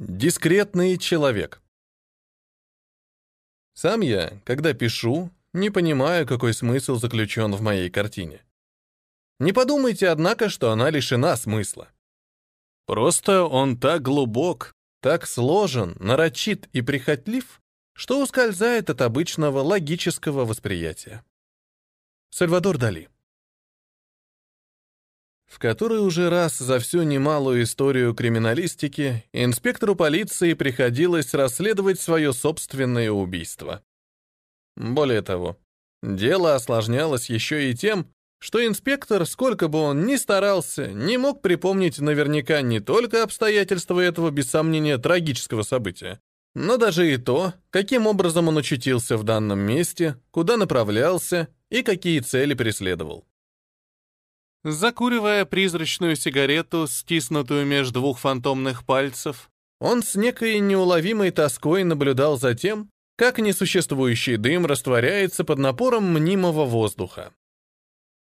Дискретный человек. Сам я, когда пишу, не понимаю, какой смысл заключен в моей картине. Не подумайте, однако, что она лишена смысла. Просто он так глубок, так сложен, нарочит и прихотлив, что ускользает от обычного логического восприятия. Сальвадор Дали в который уже раз за всю немалую историю криминалистики инспектору полиции приходилось расследовать свое собственное убийство. Более того, дело осложнялось еще и тем, что инспектор, сколько бы он ни старался, не мог припомнить наверняка не только обстоятельства этого, без сомнения, трагического события, но даже и то, каким образом он очутился в данном месте, куда направлялся и какие цели преследовал. Закуривая призрачную сигарету, стиснутую между двух фантомных пальцев, он с некой неуловимой тоской наблюдал за тем, как несуществующий дым растворяется под напором мнимого воздуха.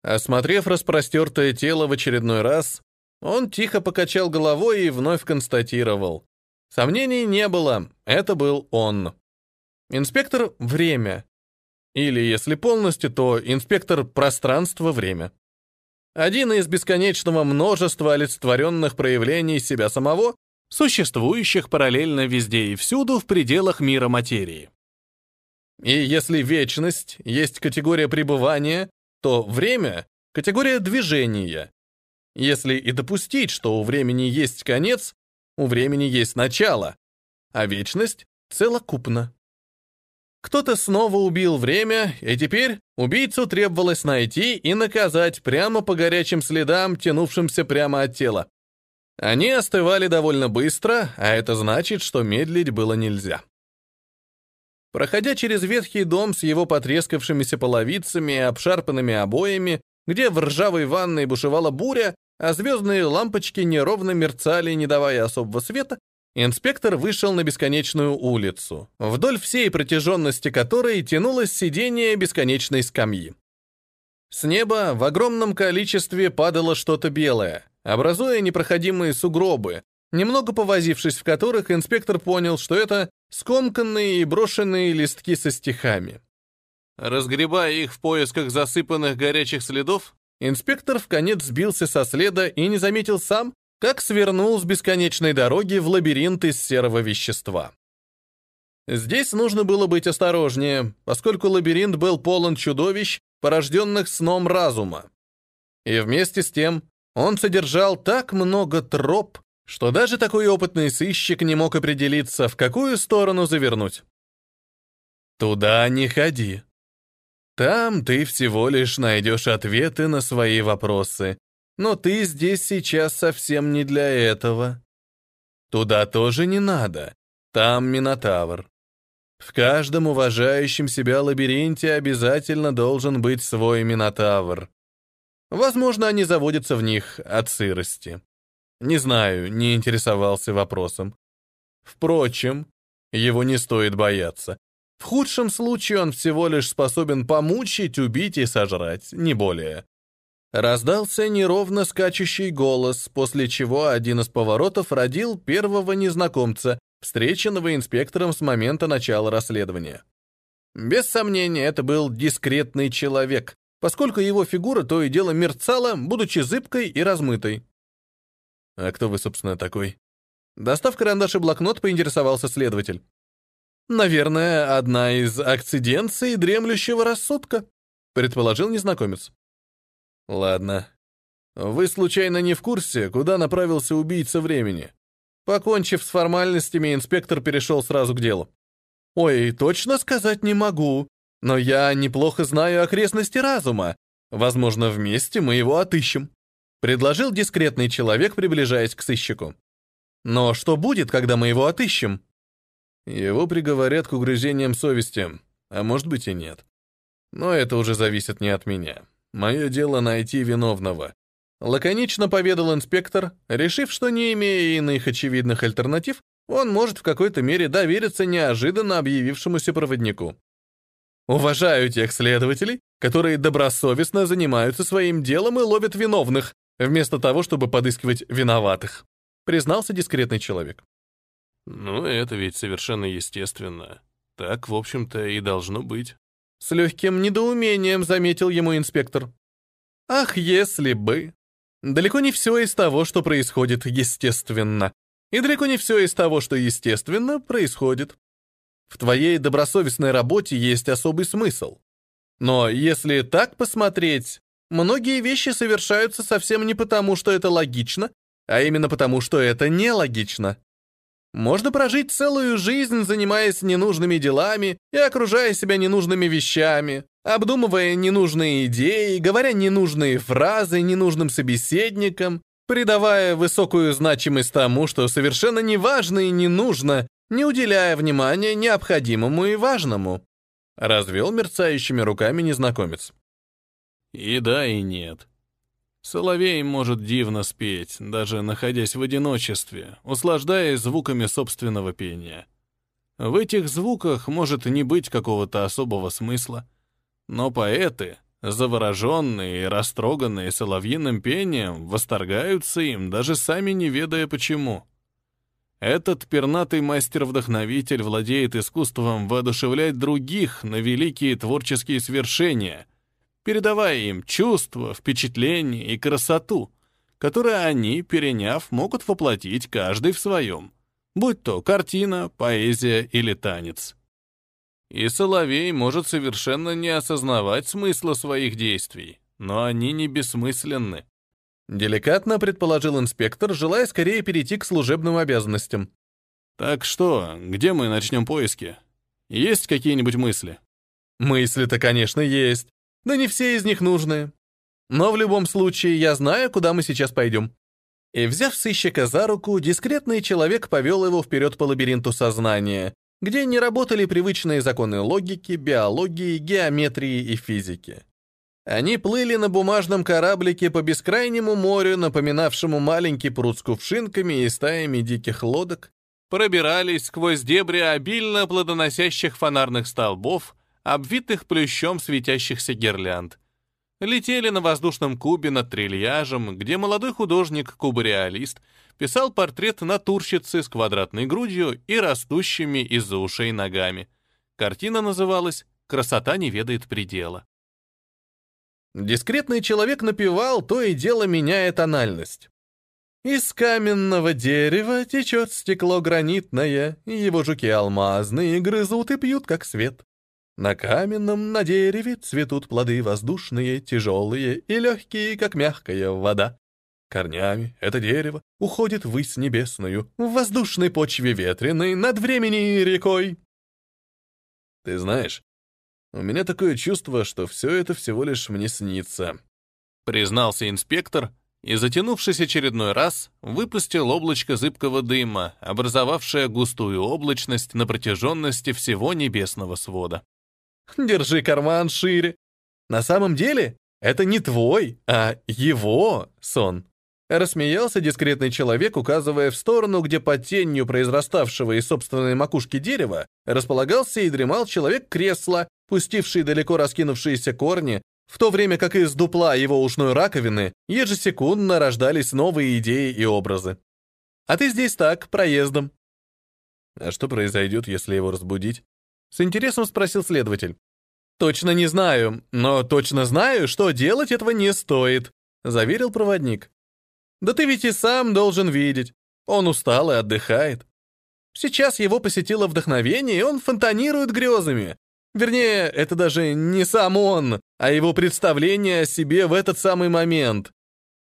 Осмотрев распростертое тело в очередной раз, он тихо покачал головой и вновь констатировал. Сомнений не было, это был он. Инспектор — время. Или, если полностью, то инспектор пространство-время. Один из бесконечного множества олицетворенных проявлений себя самого, существующих параллельно везде и всюду в пределах мира материи. И если вечность есть категория пребывания, то время — категория движения. Если и допустить, что у времени есть конец, у времени есть начало, а вечность целокупна. Кто-то снова убил время, и теперь убийцу требовалось найти и наказать прямо по горячим следам, тянувшимся прямо от тела. Они остывали довольно быстро, а это значит, что медлить было нельзя. Проходя через ветхий дом с его потрескавшимися половицами и обшарпанными обоями, где в ржавой ванной бушевала буря, а звездные лампочки неровно мерцали, не давая особого света, Инспектор вышел на бесконечную улицу, вдоль всей протяженности которой тянулось сиденье бесконечной скамьи. С неба в огромном количестве падало что-то белое, образуя непроходимые сугробы, немного повозившись в которых, инспектор понял, что это скомканные и брошенные листки со стихами. Разгребая их в поисках засыпанных горячих следов, инспектор в конец сбился со следа и не заметил сам, как свернул с бесконечной дороги в лабиринт из серого вещества. Здесь нужно было быть осторожнее, поскольку лабиринт был полон чудовищ, порожденных сном разума. И вместе с тем он содержал так много троп, что даже такой опытный сыщик не мог определиться, в какую сторону завернуть. Туда не ходи. Там ты всего лишь найдешь ответы на свои вопросы, но ты здесь сейчас совсем не для этого. Туда тоже не надо. Там Минотавр. В каждом уважающем себя лабиринте обязательно должен быть свой Минотавр. Возможно, они заводятся в них от сырости. Не знаю, не интересовался вопросом. Впрочем, его не стоит бояться. В худшем случае он всего лишь способен помучить, убить и сожрать, не более. Раздался неровно скачущий голос, после чего один из поворотов родил первого незнакомца, встреченного инспектором с момента начала расследования. Без сомнения, это был дискретный человек, поскольку его фигура то и дело мерцала, будучи зыбкой и размытой. «А кто вы, собственно, такой?» Достав карандаш и блокнот, поинтересовался следователь. «Наверное, одна из акциденций дремлющего рассудка», предположил незнакомец. Ладно. Вы случайно не в курсе, куда направился убийца времени? Покончив с формальностями, инспектор перешел сразу к делу. Ой, точно сказать не могу, но я неплохо знаю окрестности разума. Возможно, вместе мы его отыщем. Предложил дискретный человек, приближаясь к сыщику. Но что будет, когда мы его отыщем? Его приговорят к угрызениям совести, а может быть и нет. Но это уже зависит не от меня. Мое дело найти виновного. Лаконично поведал инспектор, решив, что не имея иных очевидных альтернатив, он может в какой-то мере довериться неожиданно объявившемуся проводнику. Уважаю тех следователей, которые добросовестно занимаются своим делом и ловят виновных, вместо того, чтобы подыскивать виноватых, признался дискретный человек. Ну, это ведь совершенно естественно. Так, в общем-то, и должно быть. С легким недоумением заметил ему инспектор. Ах, если бы. Далеко не все из того, что происходит, естественно. И далеко не все из того, что естественно, происходит. В твоей добросовестной работе есть особый смысл. Но если так посмотреть, многие вещи совершаются совсем не потому, что это логично, а именно потому, что это нелогично. Можно прожить целую жизнь, занимаясь ненужными делами и окружая себя ненужными вещами, обдумывая ненужные идеи, говоря ненужные фразы ненужным собеседникам, придавая высокую значимость тому, что совершенно не важно и не нужно, не уделяя внимания необходимому и важному. Развел мерцающими руками незнакомец. И да, и нет. Соловей может дивно спеть, даже находясь в одиночестве, услаждаясь звуками собственного пения. В этих звуках может не быть какого-то особого смысла, но поэты, завороженные и растроганные соловьиным пением, восторгаются им, даже сами не ведая почему. Этот пернатый мастер-вдохновитель владеет искусством воодушевлять других на великие творческие свершения, передавая им чувства, впечатления и красоту, которые они, переняв, могут воплотить каждый в своем, будь то картина, поэзия или танец. И Соловей может совершенно не осознавать смысла своих действий, но они не бессмысленны. Деликатно предположил инспектор, желая скорее перейти к служебным обязанностям. «Так что, где мы начнем поиски? Есть какие-нибудь мысли?» «Мысли-то, конечно, есть. Да не все из них нужные. Но в любом случае я знаю, куда мы сейчас пойдем». И, взяв сыщика за руку, дискретный человек повел его вперед по лабиринту сознания, где не работали привычные законы логики, биологии, геометрии и физики. Они плыли на бумажном кораблике по бескрайнему морю, напоминавшему маленький пруд с кувшинками и стаями диких лодок, пробирались сквозь дебри обильно плодоносящих фонарных столбов, обвитых плющом светящихся гирлянд. Летели на воздушном кубе над трильяжем, где молодой художник-кубореалист писал портрет натурщицы с квадратной грудью и растущими из-за ушей ногами. Картина называлась «Красота не ведает предела». Дискретный человек напевал, то и дело меняя тональность. Из каменного дерева течет стекло гранитное, его жуки алмазные грызут и пьют, как свет. На каменном, на дереве цветут плоды воздушные, тяжелые и легкие, как мягкая вода. Корнями это дерево уходит ввысь небесную, в воздушной почве ветреной, над времени и рекой. Ты знаешь, у меня такое чувство, что все это всего лишь мне снится», — признался инспектор и, затянувшись очередной раз, выпустил облачко зыбкого дыма, образовавшее густую облачность на протяженности всего небесного свода. «Держи карман шире. На самом деле это не твой, а его сон». Рассмеялся дискретный человек, указывая в сторону, где под тенью произраставшего из собственной макушки дерева располагался и дремал человек кресла, пустивший далеко раскинувшиеся корни, в то время как из дупла его ушной раковины ежесекундно рождались новые идеи и образы. А ты здесь так, проездом. А что произойдет, если его разбудить? С интересом спросил следователь. Точно не знаю, но точно знаю, что делать этого не стоит, заверил проводник. Да ты ведь и сам должен видеть. Он устал и отдыхает. Сейчас его посетило вдохновение, и он фонтанирует грезами. Вернее, это даже не сам он, а его представление о себе в этот самый момент.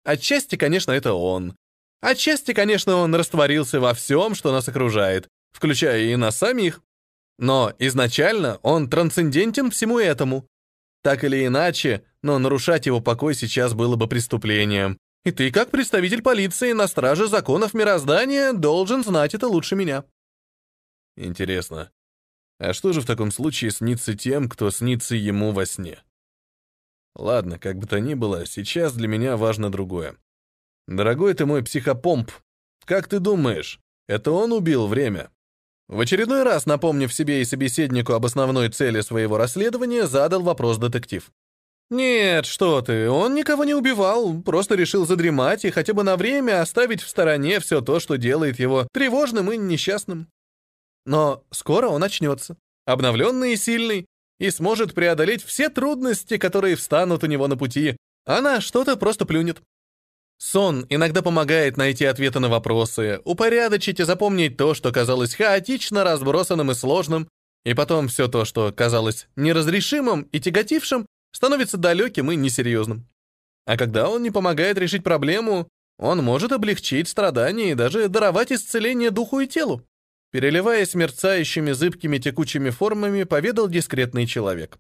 Отчасти, конечно, это он. Отчасти, конечно, он растворился во всем, что нас окружает, включая и нас самих. Но изначально он трансцендентен всему этому. Так или иначе, но нарушать его покой сейчас было бы преступлением. И ты, как представитель полиции на страже законов мироздания, должен знать это лучше меня. Интересно, а что же в таком случае снится тем, кто снится ему во сне? Ладно, как бы то ни было, сейчас для меня важно другое. Дорогой ты мой психопомп, как ты думаешь, это он убил время? В очередной раз, напомнив себе и собеседнику об основной цели своего расследования, задал вопрос детектив. «Нет, что ты, он никого не убивал, просто решил задремать и хотя бы на время оставить в стороне все то, что делает его тревожным и несчастным». Но скоро он очнется, обновленный и сильный, и сможет преодолеть все трудности, которые встанут у него на пути, а на что-то просто плюнет. Сон иногда помогает найти ответы на вопросы, упорядочить и запомнить то, что казалось хаотично разбросанным и сложным, и потом все то, что казалось неразрешимым и тяготившим, становится далеким и несерьезным. А когда он не помогает решить проблему, он может облегчить страдания и даже даровать исцеление духу и телу. Переливаясь мерцающими зыбкими текучими формами, поведал дискретный человек.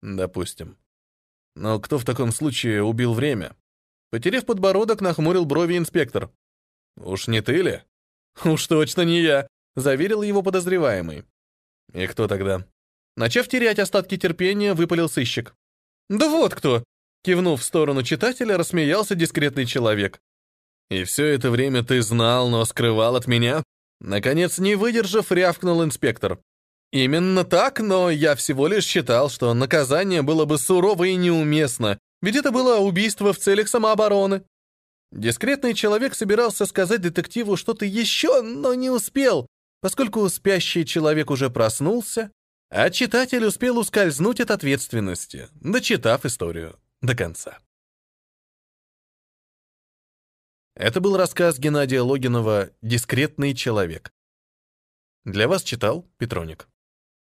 Допустим. Но кто в таком случае убил время? Потерев подбородок, нахмурил брови инспектор. «Уж не ты ли?» «Уж точно не я», — заверил его подозреваемый. «И кто тогда?» Начав терять остатки терпения, выпалил сыщик. «Да вот кто!» Кивнув в сторону читателя, рассмеялся дискретный человек. «И все это время ты знал, но скрывал от меня?» Наконец, не выдержав, рявкнул инспектор. «Именно так, но я всего лишь считал, что наказание было бы сурово и неуместно, ведь это было убийство в целях самообороны». Дискретный человек собирался сказать детективу что-то еще, но не успел, поскольку спящий человек уже проснулся, а читатель успел ускользнуть от ответственности, дочитав историю до конца. Это был рассказ Геннадия Логинова «Дискретный человек». Для вас читал Петроник.